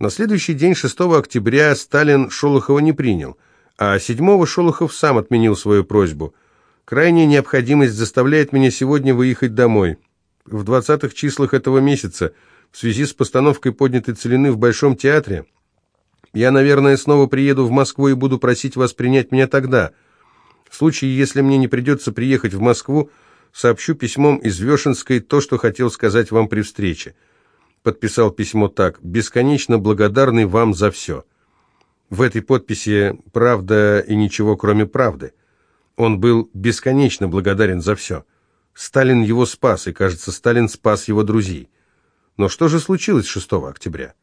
На следующий день, 6 октября, Сталин Шолохова не принял, а 7 Шолохов сам отменил свою просьбу. «Крайняя необходимость заставляет меня сегодня выехать домой. В 20-х числах этого месяца, в связи с постановкой поднятой целины в Большом театре, я, наверное, снова приеду в Москву и буду просить вас принять меня тогда. В случае, если мне не придется приехать в Москву, сообщу письмом из Вешенской то, что хотел сказать вам при встрече подписал письмо так «Бесконечно благодарный вам за все». В этой подписи «Правда и ничего, кроме правды». Он был бесконечно благодарен за все. Сталин его спас, и, кажется, Сталин спас его друзей. Но что же случилось 6 октября?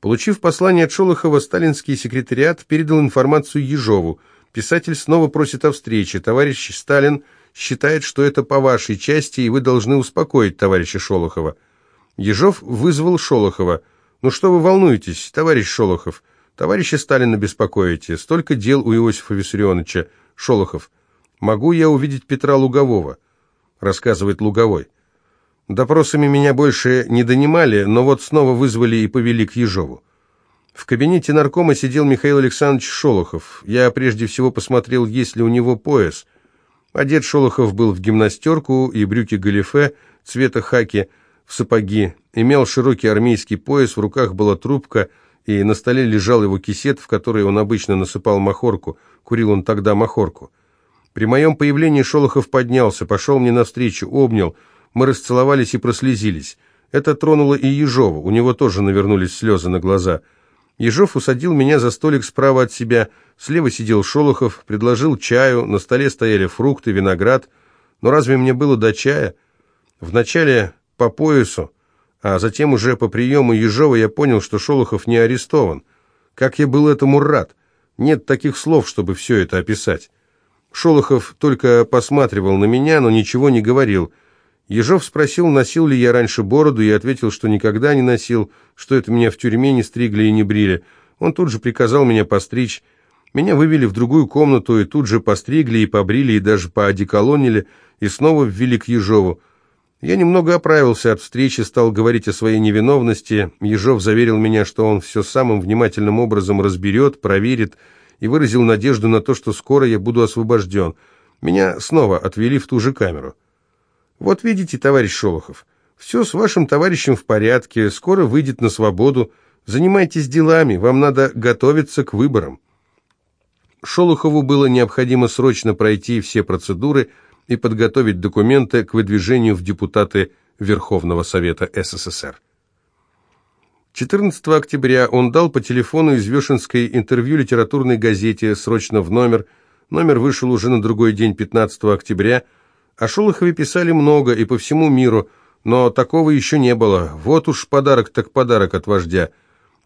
Получив послание от Шолохова, сталинский секретариат передал информацию Ежову. Писатель снова просит о встрече. Товарищ Сталин считает, что это по вашей части, и вы должны успокоить товарища Шолохова. Ежов вызвал Шолохова. «Ну что вы волнуетесь, товарищ Шолохов? Товарища Сталина беспокоите. Столько дел у Иосифа Виссарионовича. Шолохов. Могу я увидеть Петра Лугового?» Рассказывает Луговой. Допросами меня больше не донимали, но вот снова вызвали и повели к Ежову. В кабинете наркома сидел Михаил Александрович Шолохов. Я прежде всего посмотрел, есть ли у него пояс. Одет Шолохов был в гимнастерку и брюки-галифе цвета хаки – в сапоги, имел широкий армейский пояс, в руках была трубка, и на столе лежал его кисет, в который он обычно насыпал махорку, курил он тогда махорку. При моем появлении Шолохов поднялся, пошел мне навстречу, обнял, мы расцеловались и прослезились. Это тронуло и Ежова, у него тоже навернулись слезы на глаза. Ежов усадил меня за столик справа от себя, слева сидел Шолохов, предложил чаю, на столе стояли фрукты, виноград. Но разве мне было до чая? Вначале по поясу, а затем уже по приему Ежова я понял, что Шолохов не арестован. Как я был этому рад! Нет таких слов, чтобы все это описать. Шолохов только посматривал на меня, но ничего не говорил. Ежов спросил, носил ли я раньше бороду, и ответил, что никогда не носил, что это меня в тюрьме не стригли и не брили. Он тут же приказал меня постричь. Меня вывели в другую комнату, и тут же постригли и побрили, и даже поодеколонили, и снова ввели к Ежову. Я немного оправился от встречи, стал говорить о своей невиновности. Ежов заверил меня, что он все самым внимательным образом разберет, проверит, и выразил надежду на то, что скоро я буду освобожден. Меня снова отвели в ту же камеру. «Вот видите, товарищ Шолохов, все с вашим товарищем в порядке, скоро выйдет на свободу. Занимайтесь делами, вам надо готовиться к выборам». Шолохову было необходимо срочно пройти все процедуры – и подготовить документы к выдвижению в депутаты Верховного Совета СССР. 14 октября он дал по телефону из Вешенской интервью литературной газете «Срочно в номер». Номер вышел уже на другой день, 15 октября. О Шолохове писали много и по всему миру, но такого еще не было. Вот уж подарок так подарок от вождя.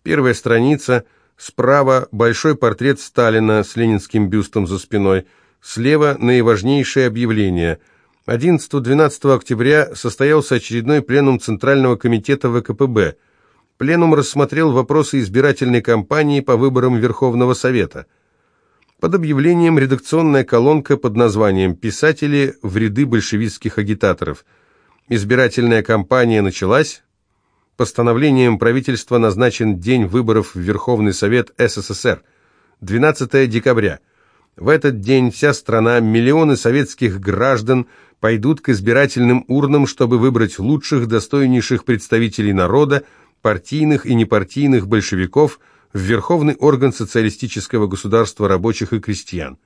Первая страница, справа большой портрет Сталина с ленинским бюстом за спиной – Слева наиважнейшее объявление. 11-12 октября состоялся очередной пленум Центрального комитета ВКПБ. Пленум рассмотрел вопросы избирательной кампании по выборам Верховного Совета. Под объявлением редакционная колонка под названием «Писатели в ряды большевистских агитаторов». Избирательная кампания началась. Постановлением правительства назначен день выборов в Верховный Совет СССР. 12 декабря. В этот день вся страна, миллионы советских граждан пойдут к избирательным урнам, чтобы выбрать лучших, достойнейших представителей народа, партийных и непартийных большевиков в верховный орган социалистического государства рабочих и крестьян.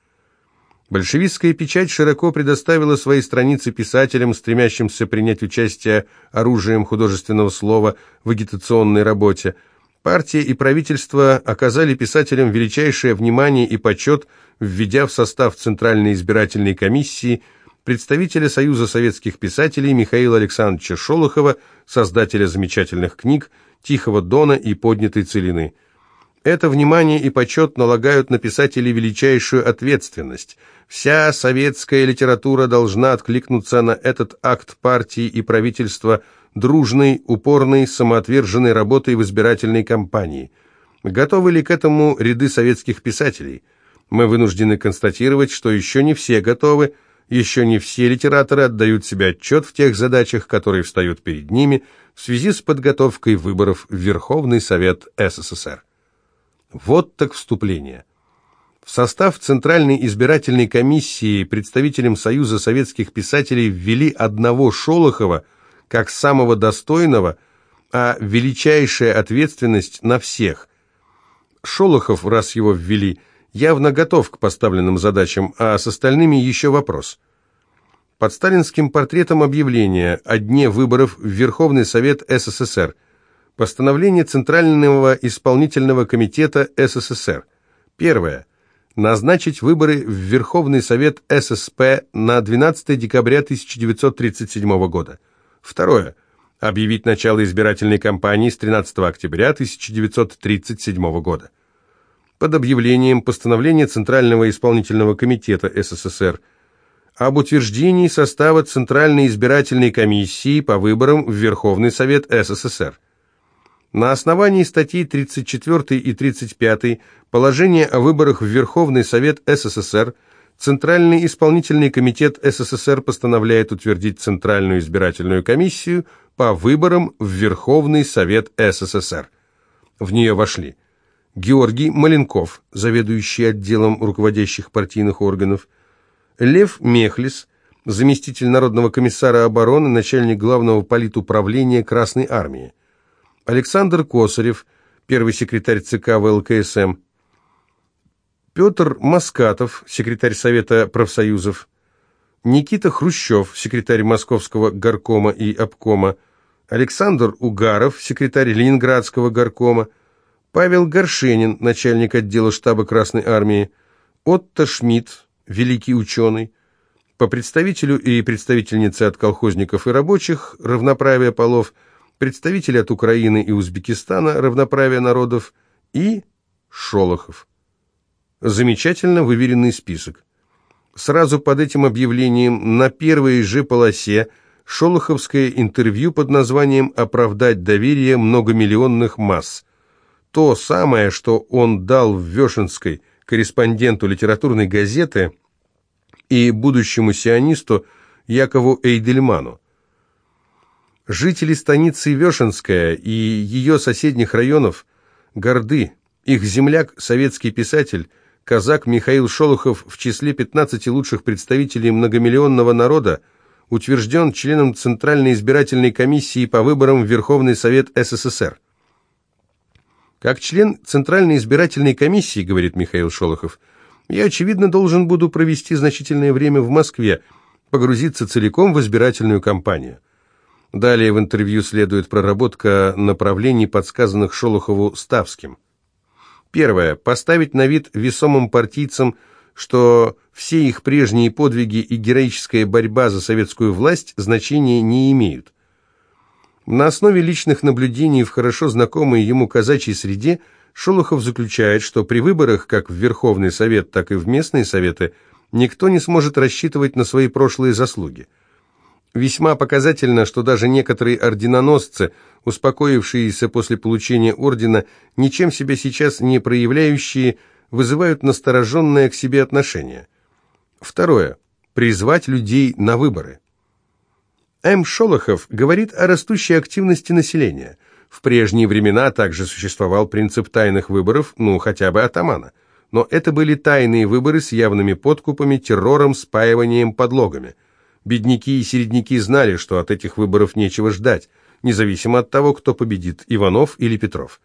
Большевистская печать широко предоставила свои страницы писателям, стремящимся принять участие оружием художественного слова в агитационной работе – Партия и правительство оказали писателям величайшее внимание и почет, введя в состав Центральной избирательной комиссии представителя Союза советских писателей Михаила Александровича Шолохова, создателя замечательных книг «Тихого дона» и «Поднятой целины». Это внимание и почет налагают на писателей величайшую ответственность. Вся советская литература должна откликнуться на этот акт партии и правительства – дружной, упорной, самоотверженной работой в избирательной кампании. Готовы ли к этому ряды советских писателей? Мы вынуждены констатировать, что еще не все готовы, еще не все литераторы отдают себе отчет в тех задачах, которые встают перед ними, в связи с подготовкой выборов в Верховный Совет СССР. Вот так вступление. В состав Центральной избирательной комиссии представителям Союза советских писателей ввели одного Шолохова как самого достойного, а величайшая ответственность на всех. Шолохов, раз его ввели, явно готов к поставленным задачам, а с остальными еще вопрос. Под сталинским портретом объявление о дне выборов в Верховный Совет СССР. Постановление Центрального исполнительного комитета СССР. Первое. Назначить выборы в Верховный Совет ССП на 12 декабря 1937 года. Второе. Объявить начало избирательной кампании с 13 октября 1937 года. Под объявлением постановления Центрального исполнительного комитета СССР об утверждении состава Центральной избирательной комиссии по выборам в Верховный Совет СССР. На основании статей 34 и 35 положения о выборах в Верховный Совет СССР Центральный исполнительный комитет СССР постановляет утвердить Центральную избирательную комиссию по выборам в Верховный Совет СССР. В нее вошли Георгий Маленков, заведующий отделом руководящих партийных органов, Лев Мехлис, заместитель Народного комиссара обороны, начальник главного политуправления Красной Армии, Александр Косарев, первый секретарь ЦК ВЛКСМ, Петр Маскатов, секретарь Совета профсоюзов, Никита Хрущев, секретарь Московского горкома и обкома, Александр Угаров, секретарь Ленинградского горкома, Павел Горшенин, начальник отдела штаба Красной Армии, Отто Шмидт, великий ученый, по представителю и представительнице от колхозников и рабочих, равноправие полов – представители от Украины и Узбекистана, равноправие народов и Шолохов. Замечательно выверенный список. Сразу под этим объявлением на первой же полосе шолоховское интервью под названием «Оправдать доверие многомиллионных масс». То самое, что он дал в Вешенской корреспонденту литературной газеты и будущему сионисту Якову Эйдельману. Жители станицы Вешенская и ее соседних районов горды. Их земляк, советский писатель, казак Михаил Шолохов в числе 15 лучших представителей многомиллионного народа утвержден членом Центральной избирательной комиссии по выборам в Верховный Совет СССР. Как член Центральной избирательной комиссии, говорит Михаил Шолохов, я, очевидно, должен буду провести значительное время в Москве, погрузиться целиком в избирательную кампанию. Далее в интервью следует проработка направлений, подсказанных Шолохову Ставским. Первое. Поставить на вид весомым партийцам, что все их прежние подвиги и героическая борьба за советскую власть значения не имеют. На основе личных наблюдений в хорошо знакомой ему казачьей среде Шолохов заключает, что при выборах как в Верховный Совет, так и в местные советы никто не сможет рассчитывать на свои прошлые заслуги. Весьма показательно, что даже некоторые орденоносцы, успокоившиеся после получения ордена, ничем себя сейчас не проявляющие, вызывают настороженное к себе отношение. Второе. Призвать людей на выборы. М. Шолохов говорит о растущей активности населения. В прежние времена также существовал принцип тайных выборов, ну, хотя бы атамана. Но это были тайные выборы с явными подкупами, террором, спаиванием, подлогами – Бедняки и середняки знали, что от этих выборов нечего ждать, независимо от того, кто победит, Иванов или Петров.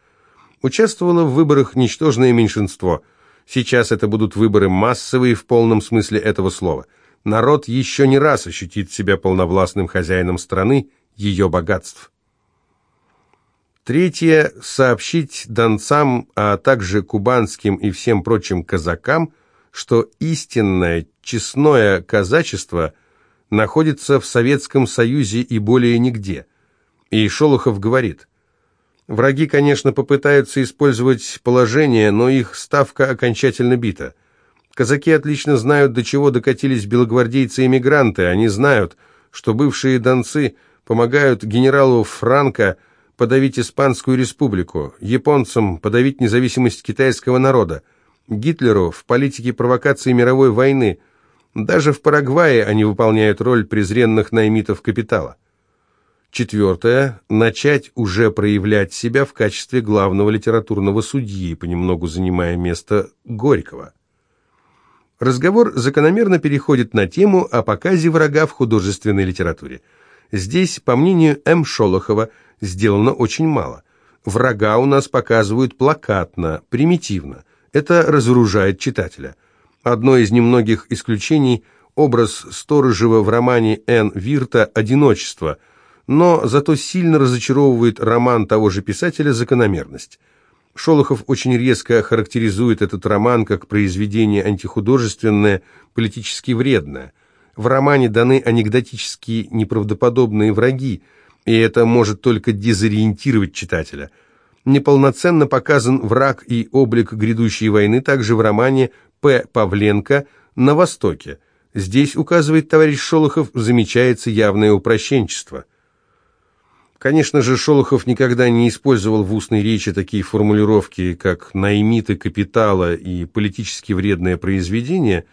Участвовало в выборах ничтожное меньшинство. Сейчас это будут выборы массовые в полном смысле этого слова. Народ еще не раз ощутит себя полновластным хозяином страны, ее богатств. Третье – сообщить донцам, а также кубанским и всем прочим казакам, что истинное, честное казачество – находится в Советском Союзе и более нигде. И Шолохов говорит, враги, конечно, попытаются использовать положение, но их ставка окончательно бита. Казаки отлично знают, до чего докатились белогвардейцы-эмигранты. Они знают, что бывшие донцы помогают генералу Франко подавить Испанскую республику, японцам подавить независимость китайского народа, Гитлеру в политике провокации мировой войны – даже в Парагвае они выполняют роль презренных наймитов капитала. Четвертое. Начать уже проявлять себя в качестве главного литературного судьи, понемногу занимая место Горького. Разговор закономерно переходит на тему о показе врага в художественной литературе. Здесь, по мнению М. Шолохова, сделано очень мало. Врага у нас показывают плакатно, примитивно. Это разоружает читателя. Одно из немногих исключений – образ Сторожева в романе Н. Вирта «Одиночество», но зато сильно разочаровывает роман того же писателя «Закономерность». Шолохов очень резко характеризует этот роман как произведение антихудожественное, политически вредное. В романе даны анекдотические неправдоподобные враги, и это может только дезориентировать читателя. Неполноценно показан враг и облик грядущей войны также в романе П. Павленко «На Востоке». Здесь, указывает товарищ Шолохов, замечается явное упрощенчество – Конечно же, Шолохов никогда не использовал в устной речи такие формулировки, как «наймиты капитала» и «политически вредное произведение».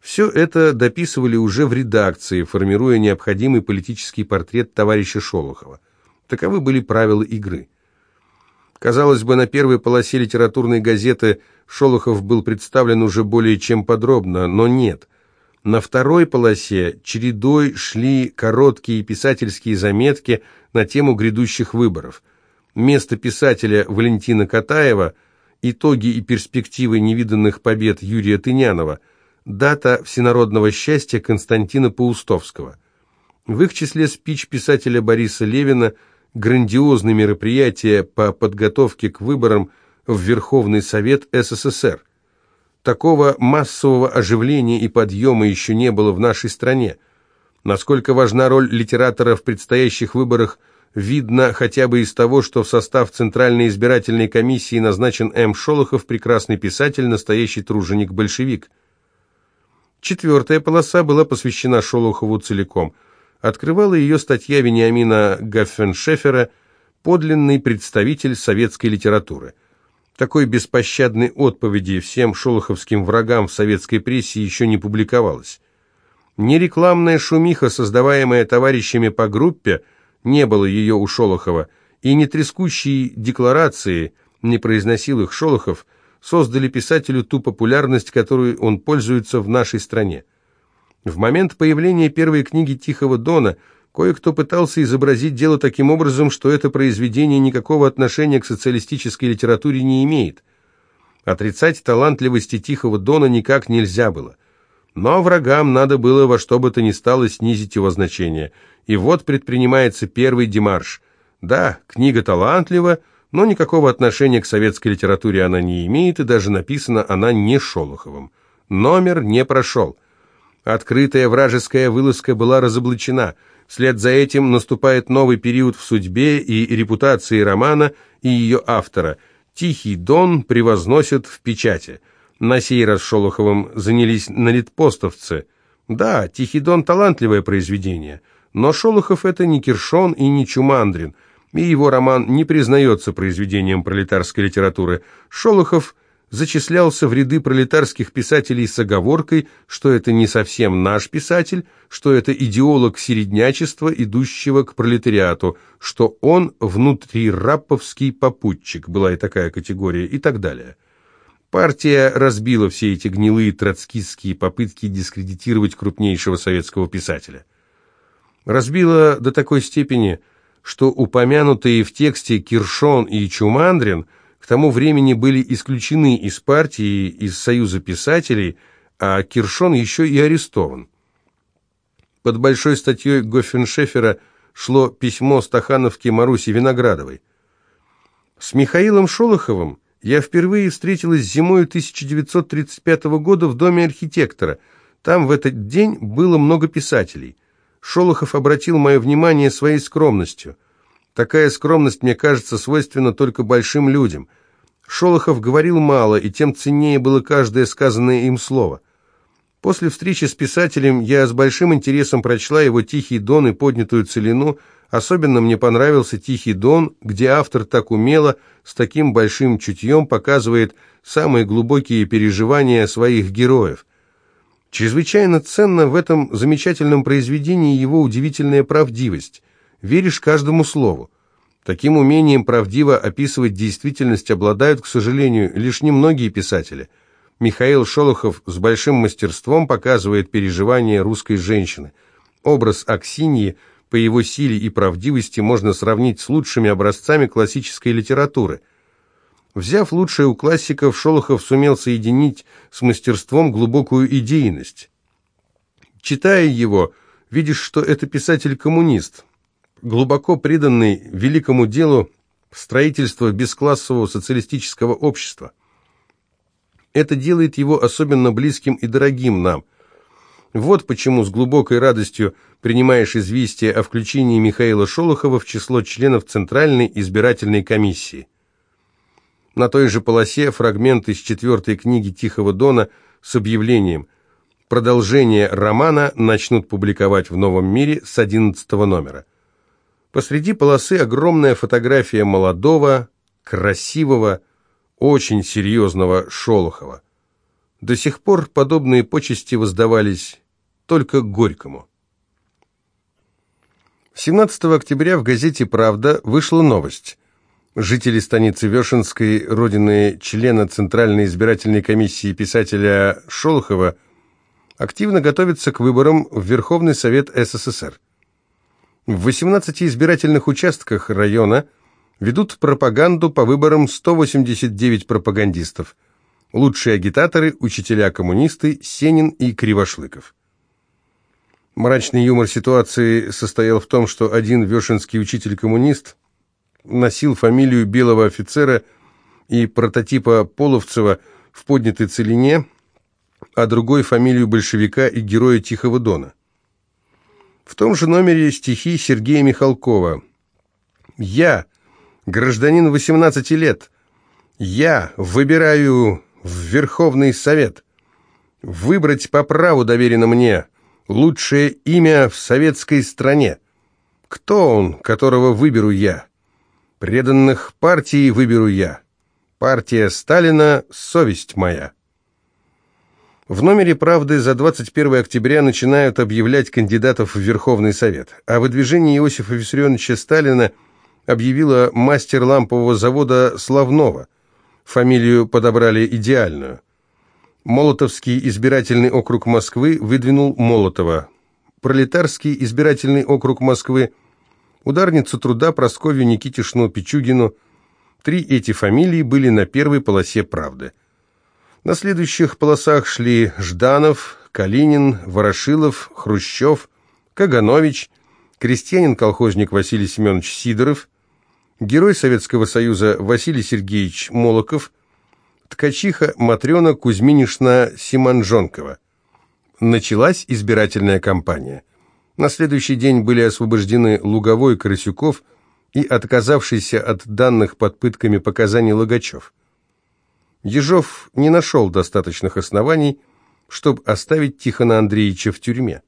Все это дописывали уже в редакции, формируя необходимый политический портрет товарища Шолохова. Таковы были правила игры. Казалось бы, на первой полосе литературной газеты Шолохов был представлен уже более чем подробно, но нет – на второй полосе чередой шли короткие писательские заметки на тему грядущих выборов. Место писателя Валентина Катаева, итоги и перспективы невиданных побед Юрия Тынянова, дата всенародного счастья Константина Паустовского. В их числе спич писателя Бориса Левина, грандиозные мероприятия по подготовке к выборам в Верховный Совет СССР. Такого массового оживления и подъема еще не было в нашей стране. Насколько важна роль литератора в предстоящих выборах, видно хотя бы из того, что в состав Центральной избирательной комиссии назначен М. Шолохов, прекрасный писатель, настоящий труженик-большевик. Четвертая полоса была посвящена Шолохову целиком. Открывала ее статья Вениамина Гаффеншефера «Подлинный представитель советской литературы». Такой беспощадной отповеди всем шолоховским врагам в советской прессе еще не публиковалось. Ни рекламная шумиха, создаваемая товарищами по группе, не было ее у Шолохова, и не трескущие декларации, не произносил их Шолохов, создали писателю ту популярность, которую он пользуется в нашей стране. В момент появления первой книги «Тихого дона» Кое-кто пытался изобразить дело таким образом, что это произведение никакого отношения к социалистической литературе не имеет. Отрицать талантливости Тихого Дона никак нельзя было. Но врагам надо было во что бы то ни стало снизить его значение. И вот предпринимается первый демарш. Да, книга талантлива, но никакого отношения к советской литературе она не имеет, и даже написана она не Шолоховым. Номер не прошел. Открытая вражеская вылазка была разоблачена – Вслед за этим наступает новый период в судьбе и репутации романа и ее автора. «Тихий дон» превозносят в печати. На сей раз Шолоховым занялись налитпостовцы. Да, «Тихий дон» — талантливое произведение, но Шолохов — это не Киршон и не Чумандрин, и его роман не признается произведением пролетарской литературы. Шолохов — зачислялся в ряды пролетарских писателей с оговоркой, что это не совсем наш писатель, что это идеолог середнячества, идущего к пролетариату, что он внутрираповский попутчик, была и такая категория, и так далее. Партия разбила все эти гнилые троцкистские попытки дискредитировать крупнейшего советского писателя. Разбила до такой степени, что упомянутые в тексте Киршон и Чумандрин – тому времени были исключены из партии, из Союза писателей, а Киршон еще и арестован. Под большой статьей Гофеншефера шло письмо Стахановке Маруси Виноградовой. С Михаилом Шолоховым я впервые встретилась зимой 1935 года в доме архитектора. Там в этот день было много писателей. Шолохов обратил мое внимание своей скромностью – Такая скромность, мне кажется, свойственна только большим людям. Шолохов говорил мало, и тем ценнее было каждое сказанное им слово. После встречи с писателем я с большим интересом прочла его «Тихий дон» и «Поднятую целину». Особенно мне понравился «Тихий дон», где автор так умело, с таким большим чутьем показывает самые глубокие переживания своих героев. Чрезвычайно ценно в этом замечательном произведении его удивительная правдивость. Веришь каждому слову. Таким умением правдиво описывать действительность обладают, к сожалению, лишь немногие писатели. Михаил Шолохов с большим мастерством показывает переживания русской женщины. Образ Аксиньи по его силе и правдивости можно сравнить с лучшими образцами классической литературы. Взяв лучшее у классиков, Шолохов сумел соединить с мастерством глубокую идейность. Читая его, видишь, что это писатель-коммунист, глубоко преданный великому делу строительства бесклассового социалистического общества. Это делает его особенно близким и дорогим нам. Вот почему с глубокой радостью принимаешь известие о включении Михаила Шолохова в число членов Центральной избирательной комиссии. На той же полосе фрагмент из четвертой книги Тихого Дона с объявлением «Продолжение романа начнут публиковать в «Новом мире» с 11 номера». Посреди полосы огромная фотография молодого, красивого, очень серьезного Шолохова. До сих пор подобные почести воздавались только Горькому. 17 октября в газете «Правда» вышла новость. Жители станицы Вешенской, родины члена Центральной избирательной комиссии писателя Шолохова, активно готовятся к выборам в Верховный Совет СССР. В 18 избирательных участках района ведут пропаганду по выборам 189 пропагандистов. Лучшие агитаторы – учителя-коммунисты Сенин и Кривошлыков. Мрачный юмор ситуации состоял в том, что один вешенский учитель-коммунист носил фамилию белого офицера и прототипа Половцева в поднятой целине, а другой – фамилию большевика и героя Тихого Дона. В том же номере стихи Сергея Михалкова. «Я, гражданин 18 лет, я выбираю в Верховный Совет. Выбрать по праву доверено мне лучшее имя в советской стране. Кто он, которого выберу я? Преданных партии выберу я. Партия Сталина – совесть моя». В номере «Правды» за 21 октября начинают объявлять кандидатов в Верховный Совет. О выдвижении Иосифа Виссарионовича Сталина объявила мастер лампового завода Славнова. Фамилию подобрали идеальную. Молотовский избирательный округ Москвы выдвинул Молотова. Пролетарский избирательный округ Москвы – ударницу труда Прасковью Никитишну Пичугину. Три эти фамилии были на первой полосе «Правды». На следующих полосах шли Жданов, Калинин, Ворошилов, Хрущев, Каганович, крестьянин-колхозник Василий Семенович Сидоров, герой Советского Союза Василий Сергеевич Молоков, ткачиха Матрена Кузьминишна Симонжонкова. Началась избирательная кампания. На следующий день были освобождены Луговой Крысюков и отказавшийся от данных под пытками показаний Логачев. Ежов не нашел достаточных оснований, чтобы оставить Тихона Андреевича в тюрьме.